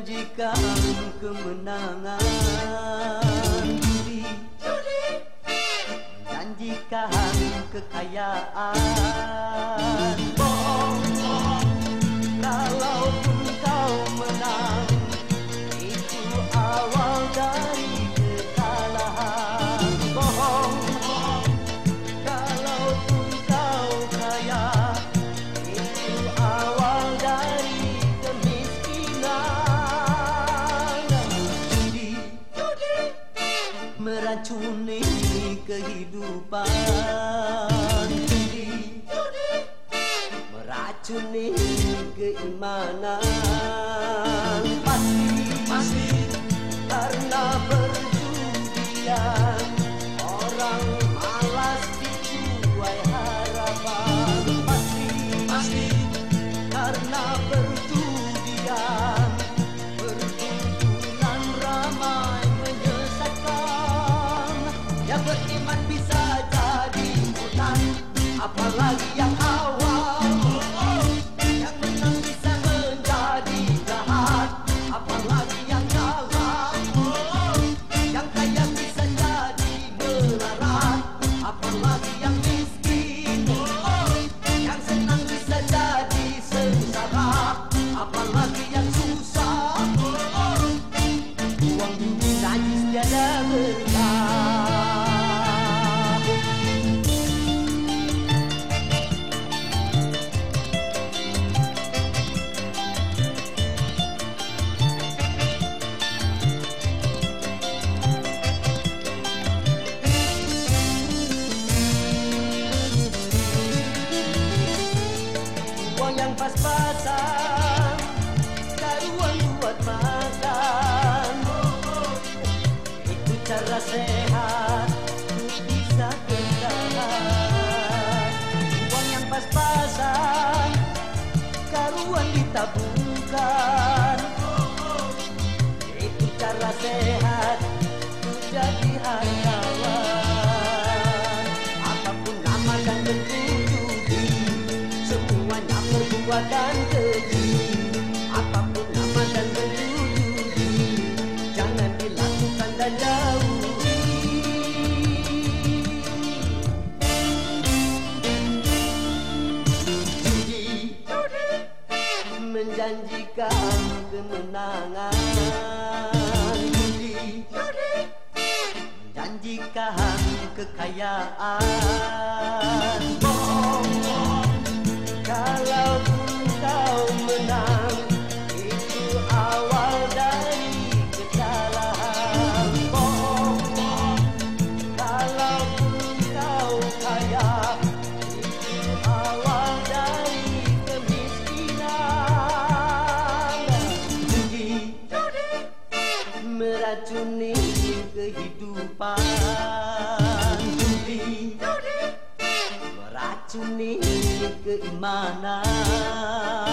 menjanjikan kemenangan. Judi menjanjikan kekayaan. Karena perjudian Orang malas dituai harapan. Pasti, pasti Karena perjudian Perkumpulan ramai menyesatkan. Yang beriman bisa jadi hutan Apalagi pas-pasan Karuan buat makan. Itu cara sehat Untuk bisa bertahan. Uang yang pas-pasan Karuan ditabungkan. Itu cara sehat Untuk jadi hartawan Menjanjikan kekayaan. Bohong Kalaupun kau kehidupan. Judi Meracuni keimanan